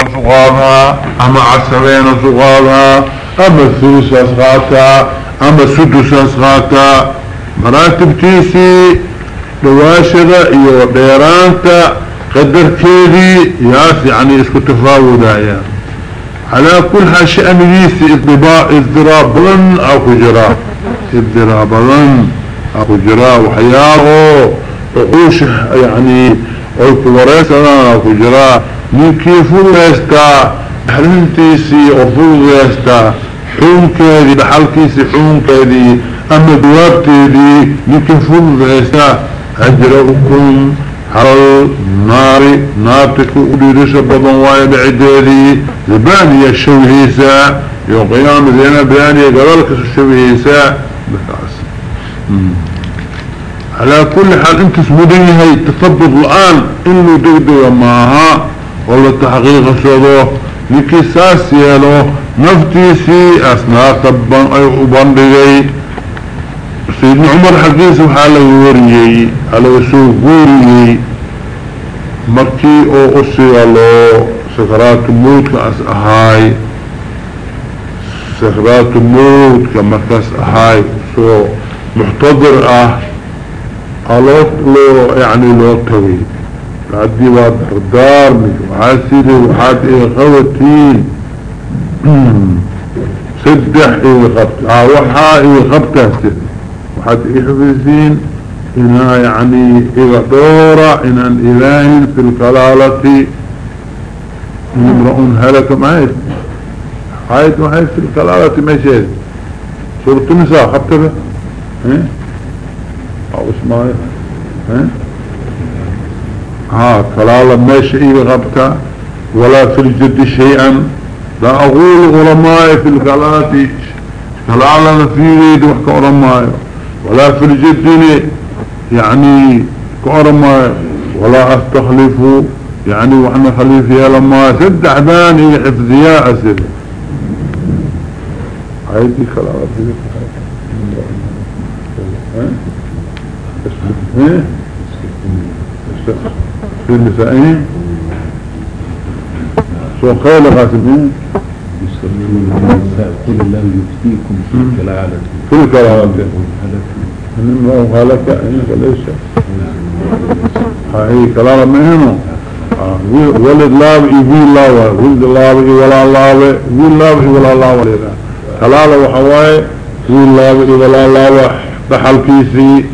سقاطها أما عسرين سقاطها أما الثلث اسقاطها أما السدس اسقاطها مراتب تيسي دواشرة إيو ديرانتا قدر كيدي ياس يعني إسكو تفاودا على كل هالشأن يسي اضرابا أو كجرا اضرابا أو كجرا وحياه وحوشه يعني أو كوريسنا أو كجرا من كيف ويستا حرنتيسي وفوض ويستا حون كيدي بحالكيسي حون كيدي أما دوابتيدي من كيف ويستا اجرأكم حرل ناري نارتك وديرش بدن وايد عديدي زبانية الشوهيسا يوم قيام ذينا بيانية قبلك الشوهيسا بكاس على كل حال انت سمدين هاي تثبت الآن إنه دقدق معها ولا تحقيق صدوه لكي ساسي له نفتيسي اثناء طبان أي ابندقي سيدنا عمر حقيس وحاله يوريي على وسوق قوريي مركي أو أسي الله سكرات الموت كأس أهاي. سكرات الموت كمركز أهاي. سو محتضر أه. الوت لو يعني لو توي بعدي بعد دار مش وحاسيلي وحاد إيه خوتين سدح إيه خبت آه وحا إيه خبتها سدح وحد إحفزين إنها يعني إذا دورة إن الإله في الكلالة. امرؤ هلك معيد حايد معيد في الكلالة ماشي سورة النساء خبت به ها أو اسمها ها ها كلالة ماشي إيه غبتا ولا في الجد شيئا. لا أقول علماء في الكلالة كلالة في ريد ولا في الجد يعني كورما ولا أستخلف يعني وحنا خليفيا لما سد عباني حفظياء اسد هايدي كلام في النسائين سو خيل غاسمين يسمون النساء كل الله يفتيكم في الكلالة في الكلالة من الله غالك إنك ليس. هاي كلالة مهنو ولد لاب إبي لاوة ولد لاب ولا لاوة ولد لاب ولا لنا كلالة وحواي ولد لاب ولا لاوة دحل كيسي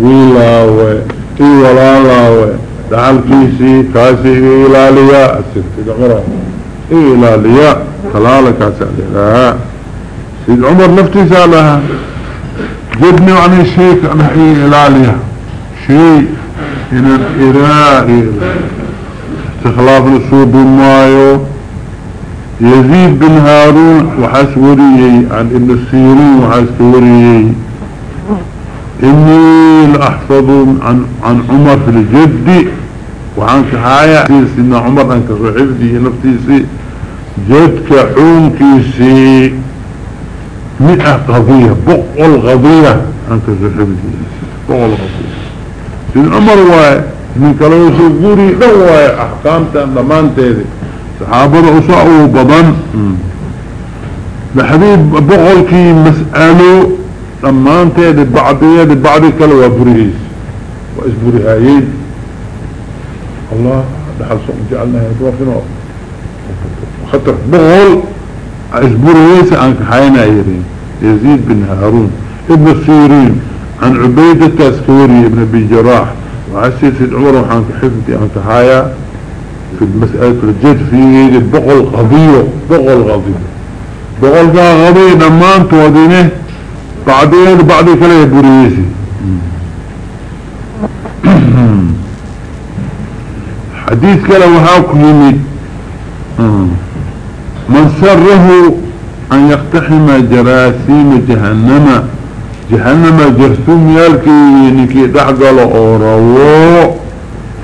ولاوة إي ولا لاوة دحل كيسي كاسي إلالياء الست قرأ إلالياء كلالة كاسي إلالياء سيد عمر نفتي سالها جبني عن الشيء كان حي إلاليها شيء إن الإراء استخلاف الصوب المايو يزيد بن هارون وحسوري عن إبن السيرين وحسوري إني لأحفظ عن, عن عمر في الجد وعن كحايا سيدنا عمر أنك صحفدي نفتيسي جدك حونكيسي مئة قضية بقل قضية. أنت زحبتي بقل قضية. سيد عمر واي من كلام سوقوري لو واي أحكام تأممان تيدي صحابة أصعوا بضن لحبيب بقل كي مسألة تأممان تيدي بعضية بعض كلوا بريس وإسبرهايين الله دحل سوق جعلنا يتوفنا خطر. بقل اسبوريس عن كحينا يرين. يزيد بن هارون ابن السيرين عن عبيدة السوري ابن أبي جراح. وعسير سيد عمر وحان كحفظي عن كحايا في المسألة الجد في بقل قضية بقل قضية بقل قضية نمان تودينه. بعدين بعد كلا يبوريسي حديث كلا وهاكم يميد من سره أن يقتحم جراثيم جهنم. جهنم جرثوم يالكي نكي دحقل أوروو.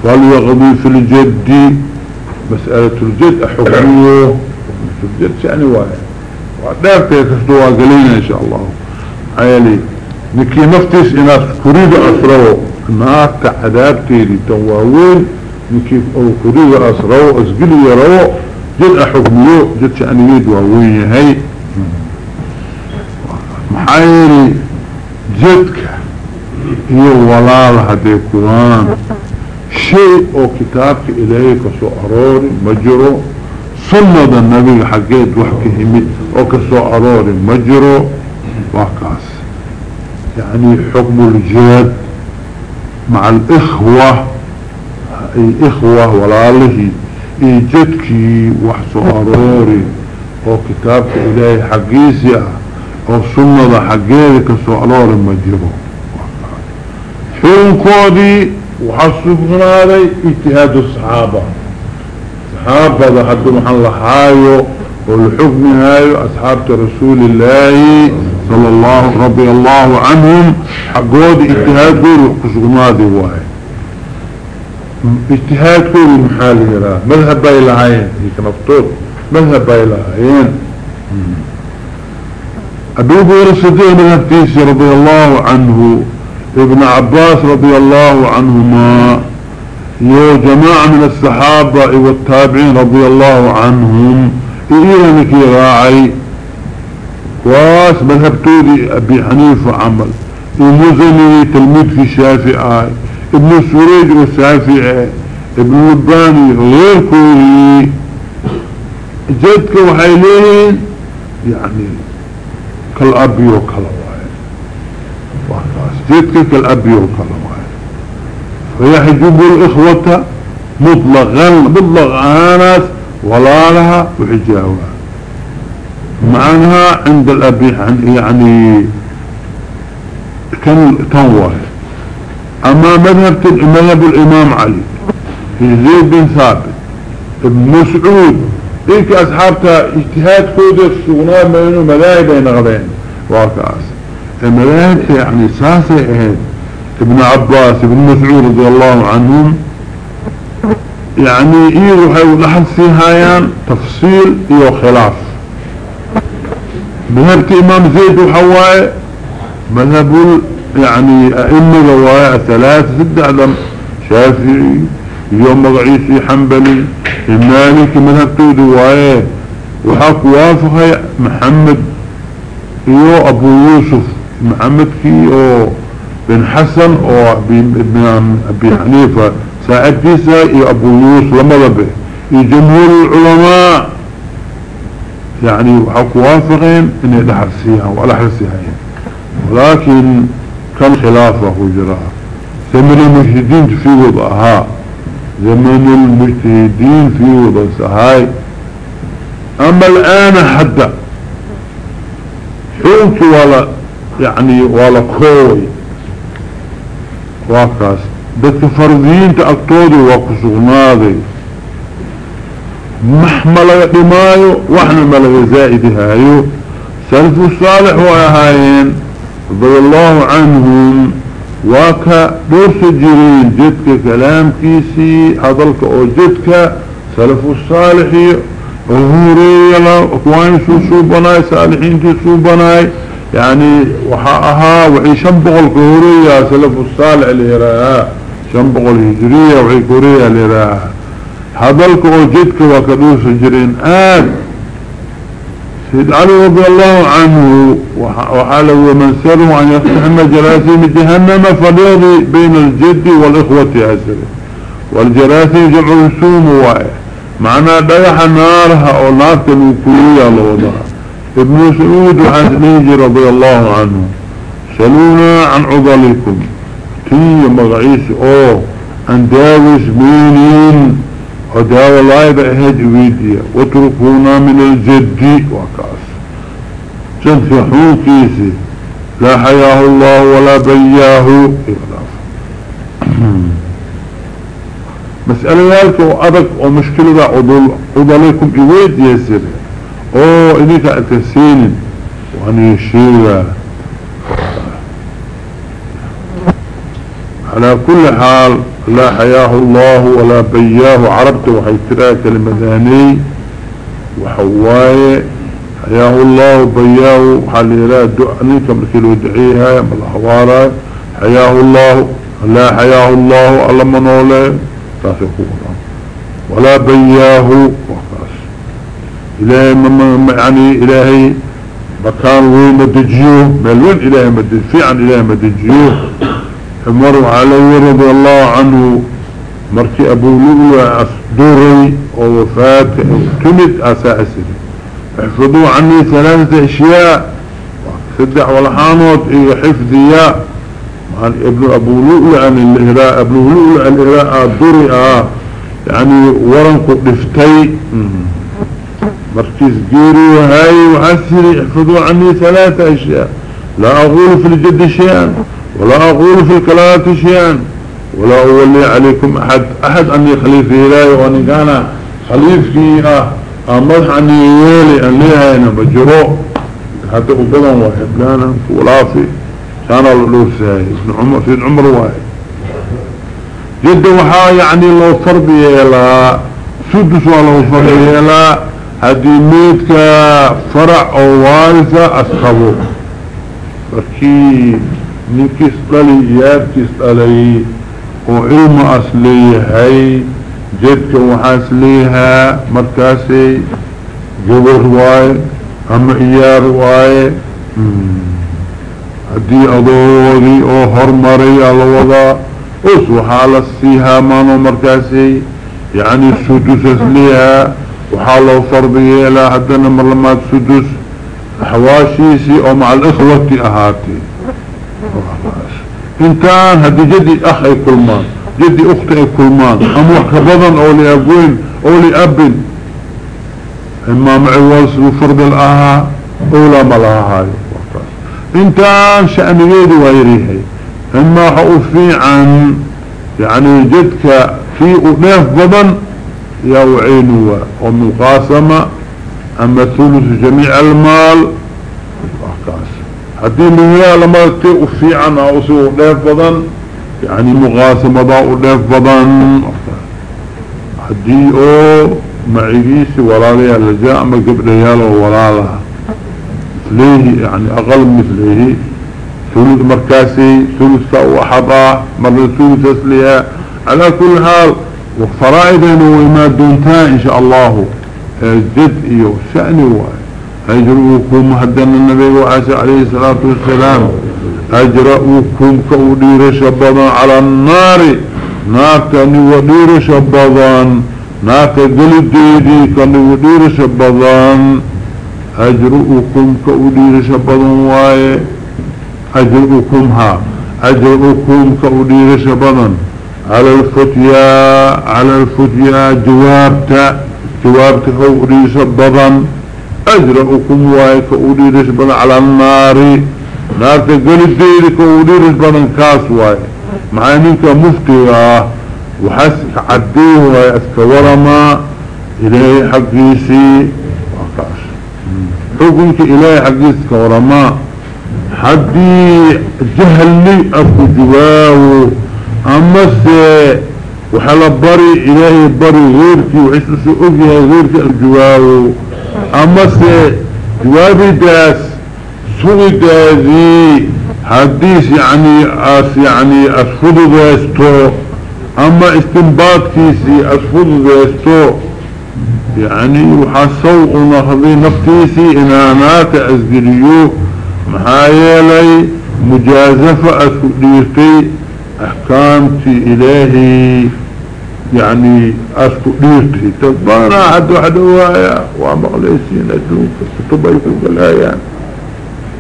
فليغضي في الجد. مسألة الجد أحكمه. الجد شأني واحد. وعدارتي كسدوا قلينا إن شاء الله. عيالي. نكي نفتس إناس كريد أسروا نارك عذابتي لتواوين. نكي كريد أسروا أسقلي يروا جد حكميو جد شأنيد ووين هي محايري جدك. هي ولال هدي كوان شيء أو كتابك إليك سو أروري مجرو. سنة النبي حقيت وحكي همي. أو كسو أروري مجرو. وكاس يعني حكم الجهاد مع الإخوة الإخوة ولاله إيجدكي وحسو أروري أو كتابك إلهي حقيسي أو سنة كسو أروري مجرو حكم كودي وحسبنا علي اجتهاد الصحابة. صحابة حتى محل لحايو والحكم هايو أصحاب رسول الله صلى الله رضي الله عنهم حقود اجتهاد قول وحسبنا دي واحد اجتهاد قول المحال هنا مذهب باي العين هيك نفتوض مذهب باي العين أبو بير الصديق من التيسي رضي الله عنه ابن عباس رضي الله عنهما يو جماعة من الصحابة والتابعين رضي الله عنهم إيه كي راعي كواس مذهب تودي أبي حنيفة عمل. المزني تلميذ في الشافعي ابن سوريج والشافعي ابن لباني غير كوري. جدك وحيلين؟ يعني كالأبي وكالأبي جدك كالأبي وكالأبي فيحجب الإخوة مطلقا مطلق آناس ولا لها وحجاوها معناها عند الأبي يعني كان تنوه أما مذهب مذهب الإمام علي في زيد بن ثابت ابن مسعود إيك أصحابتا اجتهاد كودة السغناء منه ملاهي بين غبين. واكاس الملاهي يعني اهد ابن عباس ابن مسعود رضي الله عنهم يعني إيه حيو لحد سيهايان تفصيل إيه خلاف. مذهب إمام زيد وحواي مذهب يعني أئمة رواية ثلاثة ست عدم شافعي يوم مغعيسي حنبلي المالك مذهب تود رواية وحاك وافق محمد يو أبو يوسف محمد كي أو بن حسن أو ابن أبي حنيفة ساعد كيسا يو أبو يوسف لما به جمهور العلماء يعني وحاك وافقين انه لحرسيها ولا حرسيها ولكن كان خلافة جراء. زمن المجتهدين في وضعها. زمن المجتهدين في وضعها أما الآن حتى حوك ولا يعني ولا كوي واكاس dadka fardiyiinta agtooda waa dhimaayo waxna ma laga zaa'idihaayo salfu saalix way ahaayeen رضي الله عنهم واكا دورس جرين جدك كلام كيسي هذلك أو جدك سلف الصالحي وهوري اكوان شو شو بناي صالحين تي شو بناي. يعني وحاها وحي شنبغل كهورية سلف الصالح اللي راها شنبغل هجرية وحي كورية اللي راها هذلك أو جدك واكا دورس جرين آد سيد علي رضي الله عنه وحاله ومن سره أن يفتحن جراثيم جهنم فليضي بين الجد والإخوة أسره والجراثيم جمع رسوم واي معنى ديح نارها أو نار الوكولية الوضع ابن سعود وحسنيجي رضي الله عنه. سلونا عن عضلكم. تي مغعيس أو. ان داوس مينين. وداوى الله بأهد ويديا واتركونا من الجد وكاس. تنفحون كيسي لا حياه الله ولا بياه مسألة ذلك وأدك ومشكلة عضليكم إويد يسير. أو إذيك أتسين وأن يشير على كل حال لا حياه الله ولا بياه. عربت وحيترى كلمة ذاني وحواي. حياه الله بياه حال لا دعني كمركي ودعيها. من الحوارة حياه الله. لا حياه الله ألا منوله تاسقون ولا بياه. وقاس إلهي يعني إلهي مكان وين مدجيوه مال وين إلهي مدج في عن إلهي مدجيوه عمر علي رضي الله عنه مركي أبو لؤلؤ أصدوري ووفاة تمت أساسي احفظوا عني ثلاثة أشياء سدح والحانوت إيه حفظياء عن ابن أبو لؤلؤ عن الإهراء أبو لؤلؤ الإهراء الدوري آه يعني ورنق دفتي مركز جيري وهاي وعسري احفظوا عني ثلاثة أشياء. لا أقول في الجد شيئا. ولا أقول في الكلام شيئا ولا أولي عليكم أحد أحد أني خليفة إلهي وأني كان خليفة أمضح أني يالي أن ليها أنا بجرو. حتى أبدا واحد لانا ولافي كان الله ساي ابن عمر سيد عمر واحد. جد وحا يعني لو فرض يلا سدس ولو فرض يلا هدي ميتك فرع أو وارثة أسخبه نكس للي يابكس للي وعلم أصليهي جدك وحاسليها مركاسي جبر واي أما إيار واي هدي أضوذي أو هرمري الوضع أسو حالسيها مانو مركاسي يعني السدس أسليها وحالو فرضي لا حدنا مرلمات سدس. حواشيسي أو مع الإخوة أهاتي. انتان هدي جدي أخ أي كلمان جدي أخت أي كلمان أم وحكبضا أو لأبوين أو لأب إما معي وصل فرض الأها أولا ملاها هاي. انتان شأن يدي ويريهي إما حقفي عن يعني جدك في أناف بضن يوعينوا ومقاسمة أما ثلث جميع المال هدي لويا لما تقف في عنا أسوء ليف بضن يعني مقاسمة ضاء ليف بضن هدي أو معيقيسي ولا ليا لجاء أما قبل ياله ولا لها مثليه يعني أقل مثليه ثلث مركاسي ثلث وحبا مرة ثلث أسليها على كل حال وفرائدين وما دونتان إن شاء الله جد إيو واي أجرؤكم هدنا النبي وعيسى عليه الصلاة والسلام أجرؤكم كودير شبضا على النار. ناك نودير شبضا ناك قلديدي كنودير شبضا أجرؤكم كودير شبضا واي أجرؤكم ها أجرؤكم كودير شبضا على الفتيا على الفتيا جوابت جوابت كودير شبضا أجرأكم وايك أوليرش بنا على النار نار تقل ديرك أوليرش بنا كاس واي. معانيك مفتي وحسك عديه واي. أسكورما إلهي حقيسي. وكاس حكمك إلهي حقيسك ورما. حدي جواه أما سي. وحلا بري إلهي بري غيرك وعسس أجهي غيرك الجواه اما سي جوابي داس سوي دازي حديث يعني آس يعني اسفض داستو اما استنباط كيسي اسفض داستو يعني وحسو نهضي نفتيسي انانات ازقريو محايلي مجازفة اسفديرتي احكامتي الهي يعني اسكو ديرتي تبانا عد واحد هوايا ومغليسين ادوك كتب يكوك الايان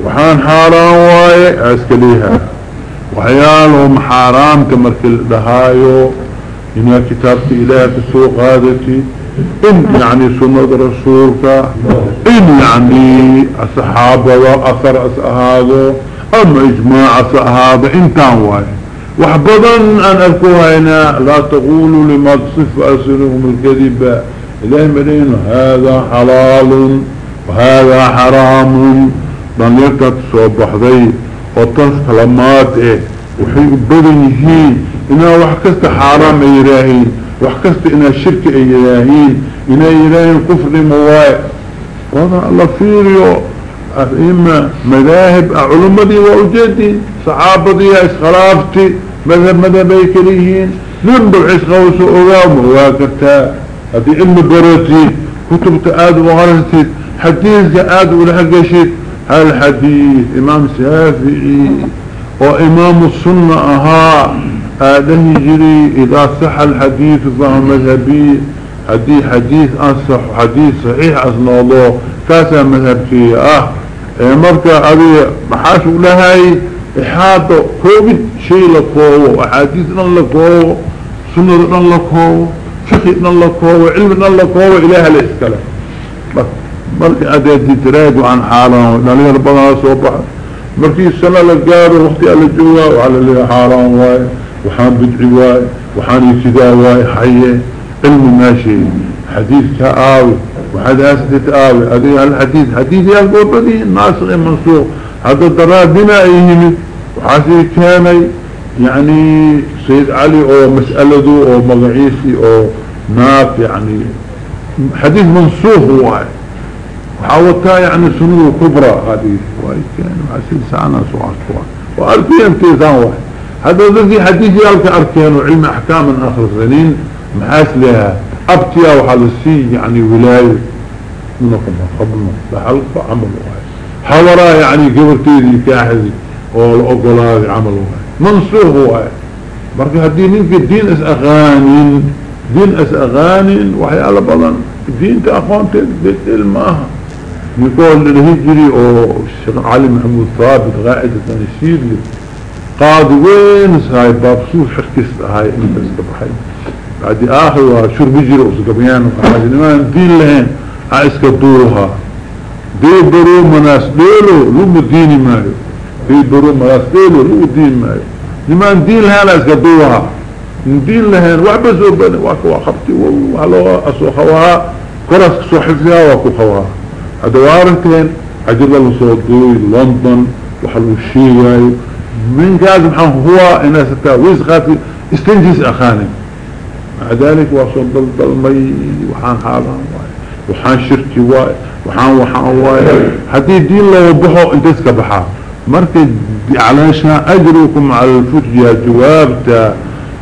وحان حاران واي أسكليها. وحيالهم حرام كمركل دهايو. إنها كتابة إله السوق هذاتي إن يعني سنة رسولك. إن يعني أصحابه وأثر أصحابه. أما إجماع أصحابه إنتان واي. وحبضا أن أذكرها هنا لا تقولوا لما تصف أسنهم الكذب. إلهي مدين هذا حلال وهذا حرام. يكتب صوبح ذي وطنس كلمات إيه وحي بدنه إنها وحكست حرام إيراهين وحكست إنها شرك إيراهين إنها إيراهين كفر مواي وضع الله فيريو. إما مذاهب علمدي وأجدي صحابتي إسخلافتي مذهب مذهبي كليهين ننبع إسخوص أغام وواكرتا هذه علم برتي كتبت آد وغرستي حديث آد ولحقشت هالحديث إمام سافعي وإمام السنة أها. آده جري إذا صح الحديث فهو مذهبي. حديث حديث أصح حديث صحيح أصنع الله. كاسا مذهبكي أه. مركا أبي محاشو لهاي إحاطة كوبد شيء لكوه أحاديث لكوه سنة لكوه فقه لكوه علم لكوه إله الإسكالة مركا أدي تراجع عن حاله لأنه ربنا صوبها مركي السنة لقاره وقتي على الجوة وعلى اللي حاران واي وحان بدعي واي وحان يكتدا حيه علم ماشي حديث كآوي وحداثة تآوي هذه الحديث حديث يقول بدي الناس منصوب هذا الضرار بما يهمد وحاسي كان يعني سيد علي أو مسألته أو مغعيسي أو ناف يعني حديث منصوب هو وحاولتها يعني سنوه كبرى هذه واي كان وحاسي سعنا سؤال وأركين تيزان واحد. هذا الذي حديث يالك أركين وعلم أحكام من آخر السنين محاس لها أبتيا وحالسي يعني ولاية منكم قبلنا. لحلق عمل واحد. حورا يعني قبرتيدي كاحذي والأقلاد عمل واحد. منصوه واحد. مركي هدي منك الدين أس أغاني دين أس أغاني وحي على بلن. دين تأخوان تدل معها يقول للهجري أو الشيخ علي محمود ثابت غائدة نشير لي. قاد وين هاي باب سوف حكس هاي انت اسكبحي بعد آخر شور بيجري اسكبيان وحاجة لما الدين لهين اسكدوها دي برو مناس ديلو لو ديني مايو. دي برو مناس ديلو لو دين مايو لما الدين لهين اسكدوها الدين لهين وعبزوا بني واكوا خبتي وحلوها اسوخوها كرس صحفها واكو خواها. هذا وارنتين عجل الله صوتوي لندن وحلو الشيء من قاعد محن هو إنها ستاويز خاتي استنجز أخاني. مع ذلك ضل مي وحان حالها وحان شركي واي وحان وحان واي. حتى دين لو وضحوا انت اسكبحا مركز علشان أجركم على الفتية جوابتا.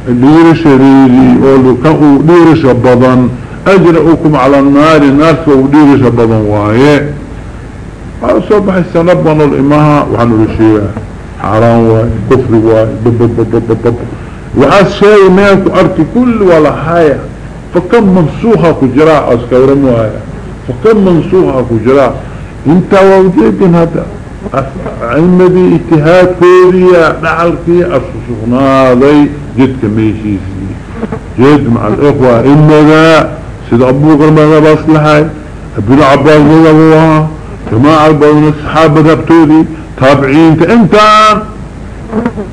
ليرش ريلي قولوا كأو ليرش بضن أجرؤكم على النار النار كوديرش بضن واي. صبح السنة بنو الإماها وحنو الشيء حرام واي كفر واي بب بب بب بب وعاس شيء ماكو أركي كل ولا حاية فكم منصوحة كجراء أسكورم واي فكم منصوحة كجراء انت ووجيدين هذا علم دي اجتهاد كوريا نعلكي أسسخنا ذي جد كميشيسي جد مع الإخوة. إنما سيد أبو بكر ماذا بصلحي ابن عباس ماذا هو جماعة بين الصحابة ذبتولي تابعين. أنت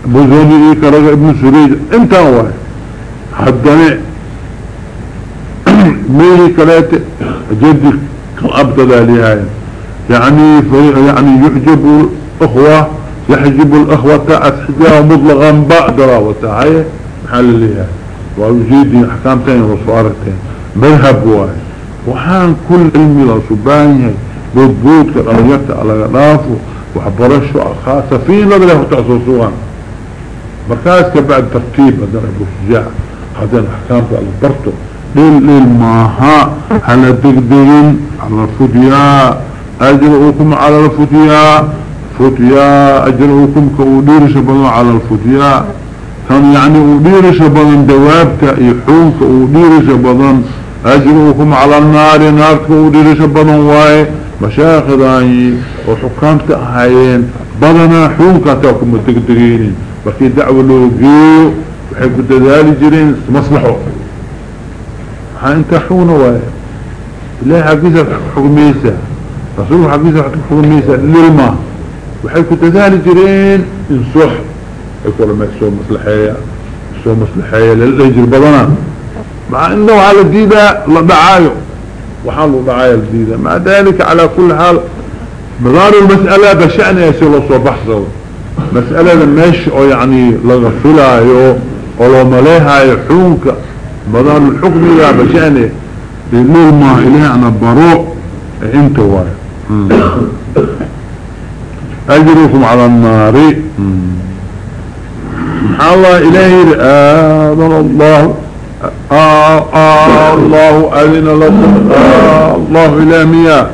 ابو زوني كرجع ابن سريج انت هو. حدني ميلي كلاتي جدي كالأبتدى لهاي يعني يعني يحجب الأخوة يحجب الأخوة أسحجها مطلقا بأدرا وتعيه محل لهاي ويجيدي أحكام تاني وصوارتين. مذهب واي وحان كل علمي بود بود كالأميات على غلافه وحبرشه خاصة في نظره وتعصصوها مركز كبعد ترتيب هذا أبو شجاع هذا الأحكام في البرتو. ليل ليل ماها هل تقدرين على الفتياء أجرؤكم على الفتياء فتياء أجرؤكم كأدير شبنا على الفتياء كان يعني أدير شبنا دوابك يحونك أدير شبنا أجرؤكم على النار نارك أدير شبنا واي. مشايخ ذاي وحكامت أهايين بدنا حونك أتاكم التقدرين وفي دعوة لوجيو وحيكو تذالي جرين مصلحوا انت حون واي. إلهي حقيسة حكميسة رسول حقيسة حكميسة للما. وحيكو تذالي جرين انصح. يقول ما يسوى مصلحية يسوى مصلحية للأجر بدنا مع إنه على الديدة دعايو وحاله دعاية الديدة. مع ذلك على كل حال مدار المسألة بشأن يسير الله بحثه. مسألة ماشي أو يعني لغفلها يو ولو مليها يحونك. مدار الحكم يا بشأنه للول ما إليه أنا بروء إنت واي أجركم على النار. سبحان الله إلهي آذن الله. آه آه الله أذن لكم. آه الله إلى مياه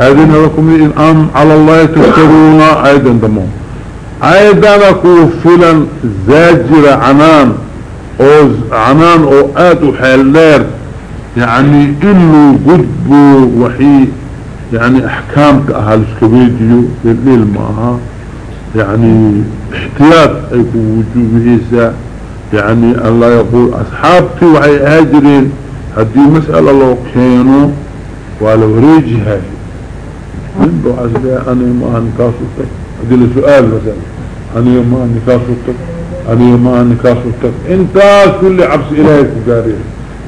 أذن لكم إن أم على الله تفترون أيضا دمو أيضا كوفلا زاجر عنان أو عنان أو آد حلير يعني إنه قدبوا وحي يعني أحكام كأهل سكبيديو يعني احتياط أيكو وجوه إيسا. يعني الله يقول أصحابتي وحي هاجرين هذه مسألة لو كانوا ولو ريجي هاي. من دو عزبها أنا ما نكاسوتك هذه السؤال مثلا. أنا ما نكاسوتك أنا ما نكاسوتك انت كل عبس إلهي كباريه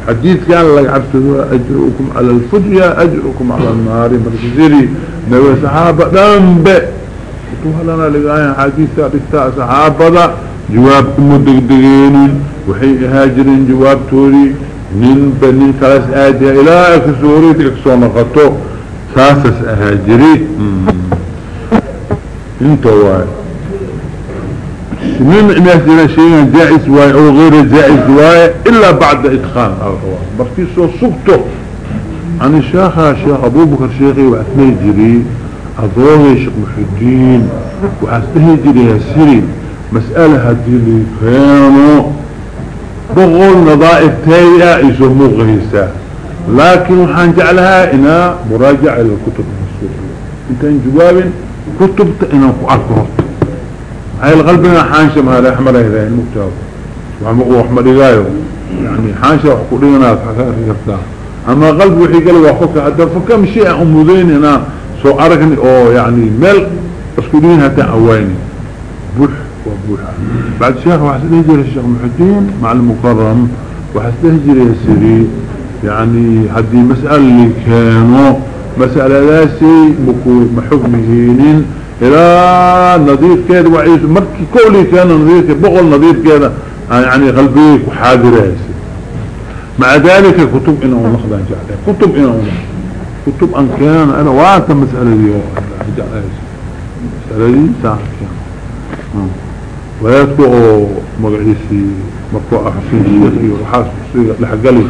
حديث كان لك عبس أجركم على الفجية أجركم على النار. مركزيري نبي صحابة دنبئ وهلنا لقايا حديثة رساء صحابة جوابكم مدقدقين وحي هاجرين جواب توري من بني ثلاث آدية إلى كسوري تكسونا خطو ساسس أهاجري انت واي. من مثل شيء جائز واي أو غير جائز واي إلا بعد بركي سو سبته عن الشيخ الشيخ أبو بكر شيخي وعثمي جري اضوغي شيخ محدين وحسته جري يسيري مسألة هدي اللي كانوا بغول نظائف تايئة يسمو غيسا لكن وحان جعلها إنا مراجعة للكتب المسؤولية إنت جواب كتبت إنا اكبرت هاي الغلبنا حانشة ما هذا احمر هذا المكتاب وعمقوا احمر إغايو يعني حانشة وحقولينا كرتا أما قلب وحي قال وحوك هذا فكم شيء امودين هنا سو ارقني أو يعني مل اسكولين هتا اواني بوح وبوح بعد شيخ وحسن هجر الشيخ محدين مع المكرم وحسن هجر يسري يعني هذه مسألة اللي كانوا مسألة لاسي محكمهين. إلى نظير كذا وعيس مركي كولي كان كذا بغل نظير كذا. يعني قلبيك وحاضر هاسي مع ذلك كتب أنا ونخذ عن جعله. كتب أنا ونخذ كتب أن كان أنا وانت مسألة دي. مسألة دي ساعة كان ويذكر مقعيسي مرفوع حسين الشيخي وحاس بصيغة لحقلي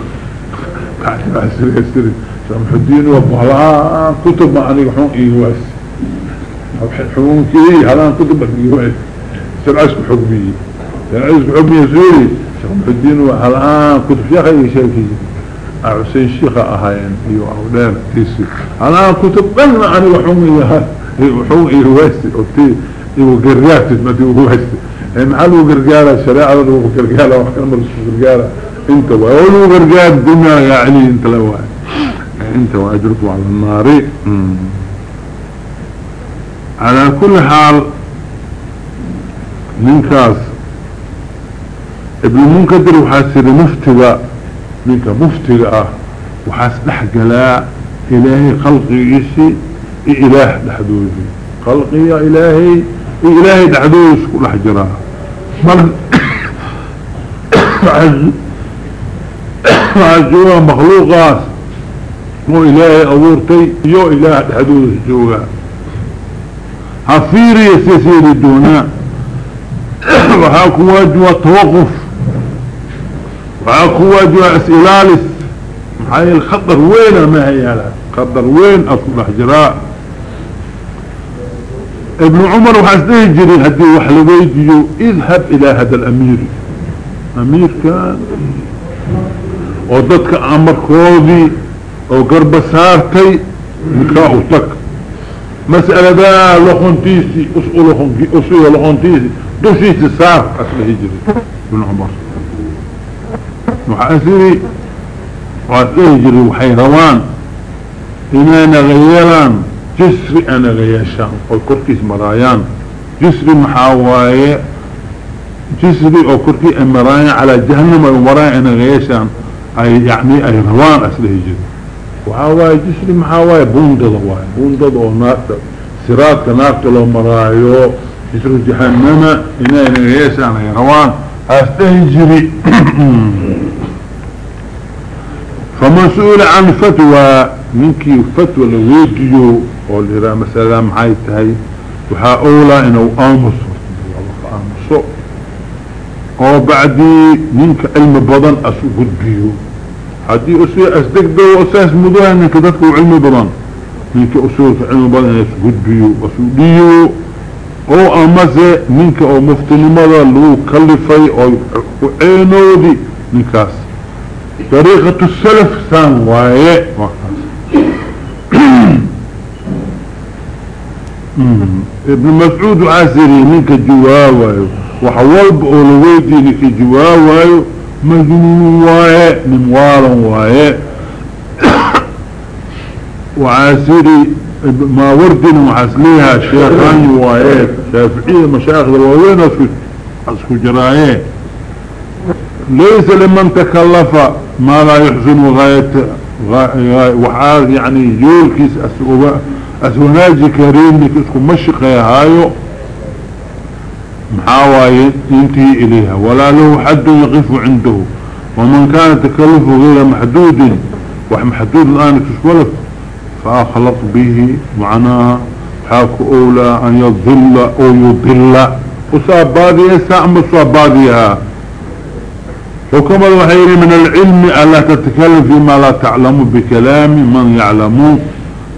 قاعد بحسر يسري سامح الدين وابوها كتب ما أني وحون ايواس حكم كذي هلان كتب ايواس سرعسك حكمي سرعسك حكمي يسوري شيخ محدين وهلان كتب شيخ أي شيخي. حسين الشيخ أهاين إيو اولان تيسي. هلان كتب بلنا أني وحون وحون ايواس أوتي إيو قرقات ما دي ايواس محل وقرقالة شريعة وقرقالة وحكام رسول قرقالة أنت وقالوا قرقال الدنيا يعني أنت لو أنت واجركوا على النار. على كل حال منكاس ابن منكدر وحاسر مفتغى منك مفتغى وحاس لحقلا إلهي خلقي يسي إله لحدوذي خلقي يا إلهي إلهي لحدوذي كل حجرها مر عجوها مخلوقات مو إلهي أورتي يو إله حدود الجوغا هفيري يسيسير الدونا. وهاكو واجوة توقف. وهاكو واجوة إسئلالس. هاي الخطر وين ما هي هلا؟ خطر وين أكو حجراء ابن عمر وحسنه جري هدي وحلويجيو اذهب إلى هذا الأمير. أمير كان وضدك أمر كودي وقرب سارتي مكاو تك. مسألة دا لخنتيسي اسئل لخنتيسي اسئل لخنتيسي دوشيسي سار أصل هجري. ابن عمر. وحاسري وحاسري هجري وحيروان. إنانا غيران. جسري أنا غياشان أو كركيس مرايان. جسري محاواية جسري أو كركي مرايان على جهنم أو مرايان أنا غياشان أي يعني أي روان اصله جد وحاواية جسري محاواية بوندد واي بوندد أو ناكتا سراتك ناكتا لو مرايو جسري جهنم أنا أنا غياشان أي روان. اصله جري. فمن سئل عن فتوى. منكي فتوى لويديو. واللي را مثلا محاي تهي وحا اولا انو امس امسو oo bacdii ninka cilmi badan asu gudbiyo haddii usi asdegdo saas mudaha ninka dadka u cilmi badan ninka usuulka cilmi badan is gudbiyo asu dhiyo oo amase ninka oo muftinimada lagu kalifay oo uceenoodi ninkaas dariiqatu salaf saan waaye ابن مسعود عاسري منك جواوايو وحوالب أولويتي لك جواوايو مجنون وايه نموالا وايه وعاسري ما وردنا وحسليها الشيخاني وايه شافعية مشايخ الواوين اسكو جراية. ليس لمن تكلف ما لا يحسن غاية وحار يعني يولكيس أسئوبة أسوناجي كريم لك اسكو مشقى هايو. محاواي ينتهي إليها. ولا له حد يقف عنده. ومن كان تكلفه غير محدود ومحدود الآن كسولف فأخلط به معناها حاك أولى أن يضل أو يضل. وصاب بادية سأعمل صاب باديها حكم الوحير من العلم ألا تتكلم فيما لا تعلم بكلام من يعلمون.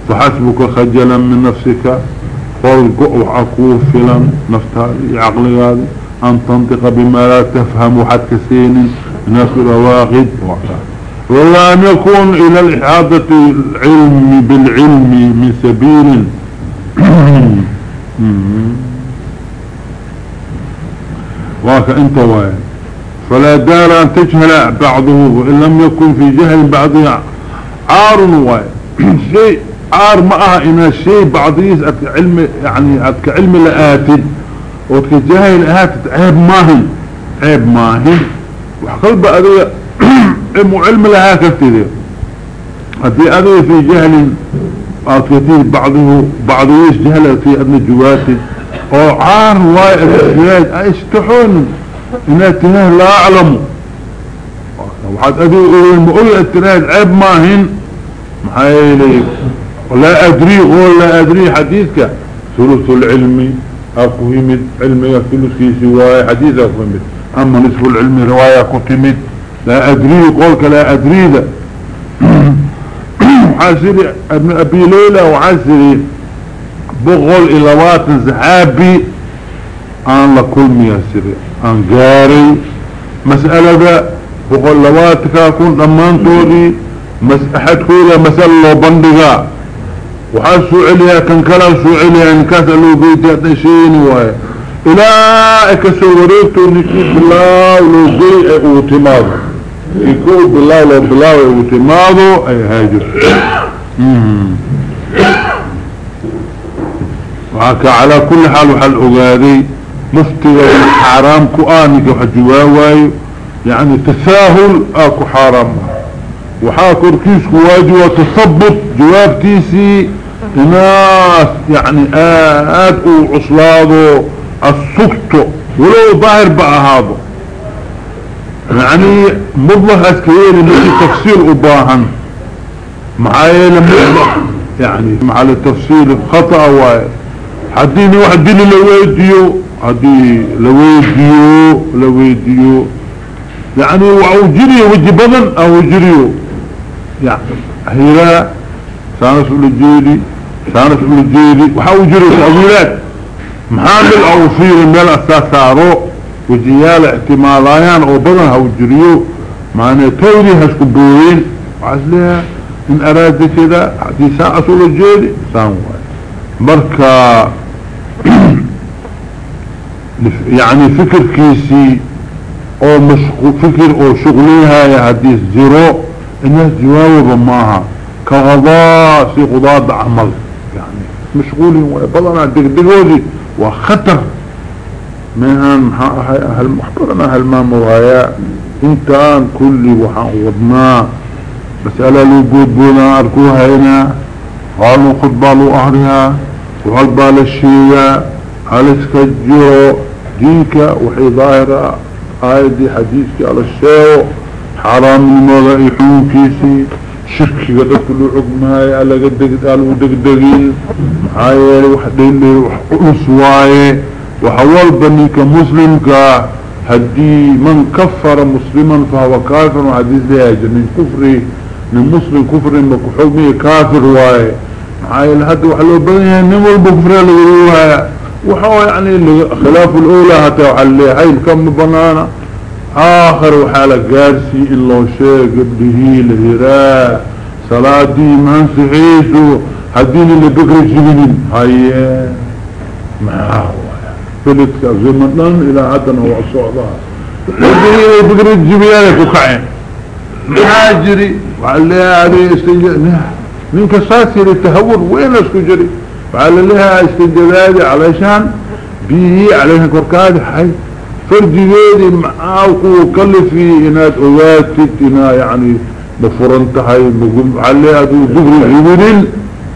فحسبك خجلا من نفسك. فالقع وعقوف فلا نفتها عقل هذا أن تنطق بما لا تفهم حد كسين ناس رواغد ولا أن يكون إلى الإحاطة العلم بالعلم من سبيل. واك انت وين؟ فلا دار أن تجهل بعضه وإن لم يكن في جهل بعضها. عار وين؟ شيء عار معها إن الشيء بعضيس علم يعني علم لآتي. وتكجاهل لآتي عيب ماهن عيب ماهن. وحقلب أذي علم لها كفتير هذي أذي في جهل أتكتير بعضه بعضيس جهل في ابن جواتي وعار وايد استحون إن اتناه لا أعلم. وحد أذي المقول اتناه عيب ماهن. محايلي. ولا أدري ولا أدري حديثك. ثلث العلم أقومت علمي ثلث سواي حديث أقومت أما نصف العلم رواية كتمت لا أدري قولك لا أدري ذا. عاسري ابن أبي ليلى وعاسري بغل إلى وات زحابي. أنا لكل مياسري أنا قاري مسألة ذا بغل لواتك أكون أمان توري مس أحد كولا مسألة لو بندقا وحال سوعليها كان كلام سوعليها إن كانت له بيتي أتنشيني وهي. إلا إكسوريتو نكي بالله ولو جيء اوتماضو يكون بالله لو بالله اوتماضو أي هاجر. وعكا على كل حال وحال أغادي مفتي حرام كؤانك وحجواواي يعني تساهل آكو حرام. وحاكر كيسك واجي وتثبت جوابتيسي ناس يعني آد وعصلاده السكت ولو ظاهر بقى هذا. يعني مطلق اسكريني مجي تفسير أباهن. معايا لمطلق يعني مع التفسير خطأ واي حديني واحد ديني لويديو. هدي لويديو لويديو. يعني وجري وجي بدن أو جريو. يعني هيرا سانس الجيدي سانس الجيدي وحاو جري تأويلات محامل أو فير ميل أساسارو وجيال احتماليان أو بدن هاو جريو. معنى توري هشكو بوين. وعسلها إن أراد كده حدي سان أصول الجيدي سان واي مركا يعني فكر كيسي أو مشغول فكر أو شغليها يا حديث زيرو. الناس جواب معها كغضاء في غضاء عمل. يعني مشغولين وبضنا دقدقوزي وخطر. من هالمحبرنا هالمام وغاياء إنتان كل وحان وضنا. مسألة لوجود بنا اركوها هنا قالوا قد بالوا اهلها وهل بال الشيء هل اسكجروا دينك وحي ظاهرة آيدي حديثك على الشيء حرام شركي قد كل عقمها على قد قال ودقدقين محايا وحدين لي وحقنص واي وحوال بنيك مسلمك. هدي من كفر مسلما فهو كافر وحديث لها من كفري من مسلم كفر مكحومي كافر واي. معايا لهد وحلو بدنها نمو البكفر لغيروها وحو يعني خلاف الأولى حتى وحلي. هاي كم بنانا. آخر وحالة قارسي إلا شيء قبله لهراء صلاة دي من سعيسو. هدين اللي بقر جبنين هاي. معاه فلت زمنان إلى عدن هو الصعداء هدين اللي بقر الجبيانة كعين حاجري وعليها عليه استنجاء من كساسي للتهور. وين أسكو جري؟ وعلى لها استنجاذي علشان بيه عليها كوركاد حي فرجيدي معاه وكلفي إناد اواتت أنا يعني مفرنتهاي مقوم عليها دو دغري جبريل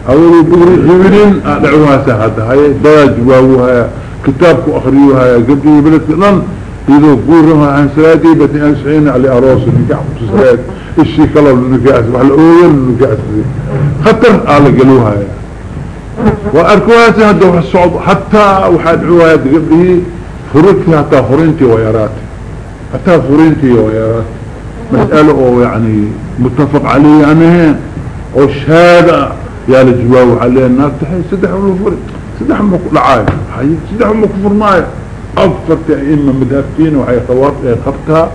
أو دغري جبريل ادعوها ساعتها هاي دواج واوها كتابك اخريوها قبل بلد لن إذا قولها عن سلاتي بتي أنسعين على أراس النكاح وتسلات الشي كلا النكاح وحل أول النكاح خطر على قلوها وأركوها هدوح الصعود حتى وحد عواد قبله فرقتي حتى فرنتي ويراتي حتى فرنتي ويراتي مسألة يعني متفق عليه يعني وشهادة يا الجواو عليه الناس تحي سدح ونفرق سدح مقلعاي حي. سدح مكفر معي أفرت إما مدهبتين وحي خوات خبتها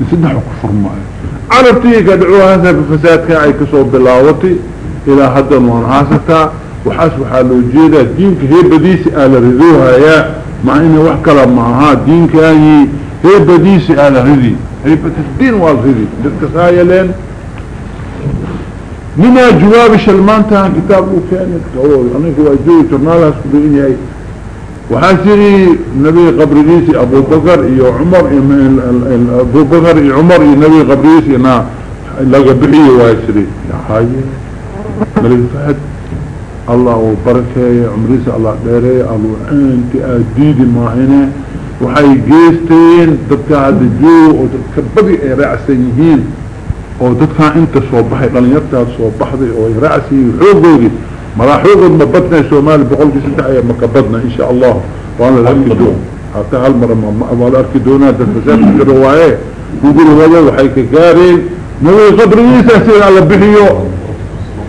بسدح وكفر معي عربتي كدعوها هذا بفساد كاعي كسو بلاوتي. إلى حدا وانعاستها وحاسب حالو جيدا دينك هي بديسي آل رذوها يا. مع إنه وحكرا معها دينك هي هي بديسي آل رذي هي الدين والرذي للكسايا لين من جواب شلمانتها كتابه كان يكتبه أنا هو جوي جرنالها سبقين يأي وحاسري نبي قبريسي أبو بكر إيو عمر أبو بكر إيو عمر إيو نبي قبريسي أنا لقى بحي واسري يا حاجة ملك فهد allah uu barakeeyo cumrihiisa allah dheereeyo aluucinti aad diidi maahine. Waxay geysteen dadka hadda joogo oo dadka badi ay raacsan yihiin oo dadkaan inta soo baxay dhalinyartaas soo baxday oo ay raacsan yihiin xoogoodii maraa xoogood ma badnay soomaaliya boqolkii saddex ayaa maka badna insha allahu waana la arki doon hataa hal mar waa la arki doonaa dadkasaafka rawaaye guguri wado waxay ka gaareen. Nabi qabrigiisa sida alla bixiyo.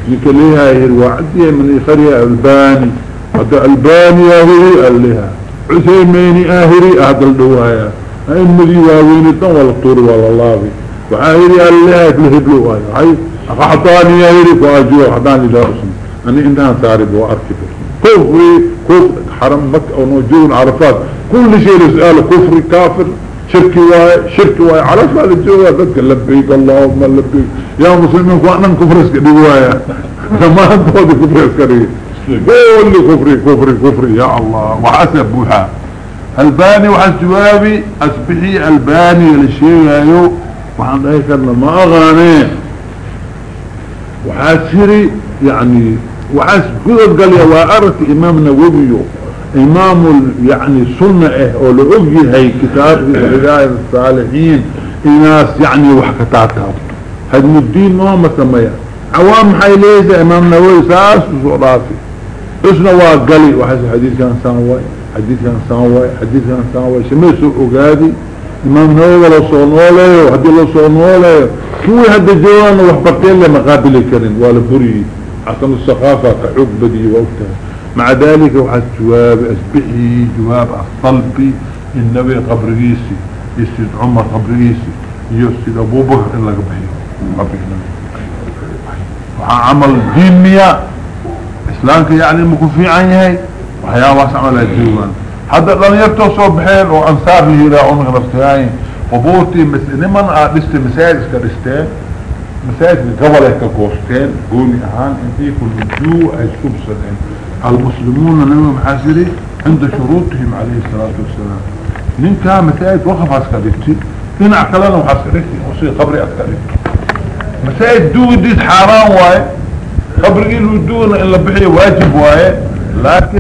هي الوعدية من إخرية الباني. حتى الباني آهري قال لها عثيميني آهري أهد الدوايا. المذي واوين الدن ولا الطور اللابي وعاهري قال لها تلهبلو هاي أعطاني آهري فاجوه أعطاني لا اسم أني إنها سارب وأركب. كفري كفر حرم مكة أو نوجون عرفات. كل شيء يسأله كفري كافر. شركي واي شركي واي. على سؤال الجواب ذلك لبيك اللهم لبيك. يا مسلمين وأنا كفر إسكري وايا ما أنت ودي كفر إسكري. قول لي كفري كفري كفري. يا الله وحسب بوحا الباني وحس جوابي اسبحي الباني للشيء. يو وحن ذلك ما أغاني. وحاسري يعني وحاس قدر قال يا وارت إمام نووي. إمام يعني سنة آه ولعقي هاي كتاب هداية الصالحين الناس يعني وحكتاتها هدم الدين ما مسميها عوام حي ليس إمام نووي ساس وصوراتي اسنا وقالي وحاس حديث كان سانواي حديث كان سانواي حديث كان سانواي شميسو اقادي إمام نووي لو صونولي وحدي لو صونولي كوي هدى جوان وحبرتين لما قابل كرين ولا بري عشان الثقافة كعب بدي وقتها. مع ذلك وحد جواب أسبحي جواب الطلبي النبي قبريسي يسيد عمر قبريسي يسيد أبو بكر إلا قبحي. وعمل دين مياه إسلامك يعني مكفي عنه. وحيا واسع على الجوان. هذا لن يرتوصوا بحيل. وأنصار لي إلى عمر نفسي وبوتي مثل نمن أدست مساجد كدستين مساجد قبل كقوستين قولي أهان إنتي كل جو أجكب سنين المسلمون نمو محاسري عند شروطهم عليه الصلاة والسلام. من كان مساجد وقف عسكريتي إن عقلنا وحسكريتي وصي قبري عسكريتي مساجد دو ديس حرام واي قبري له دون إلا بحي واجب واي لكن